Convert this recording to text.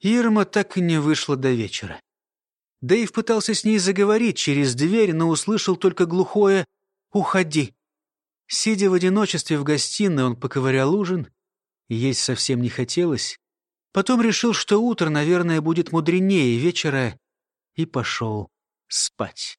Ирма так и не вышла до вечера. Дэйв пытался с ней заговорить через дверь, но услышал только глухое «Уходи». Сидя в одиночестве в гостиной, он поковырял ужин. Есть совсем не хотелось. Потом решил, что утро, наверное, будет мудренее вечера, и пошел спать.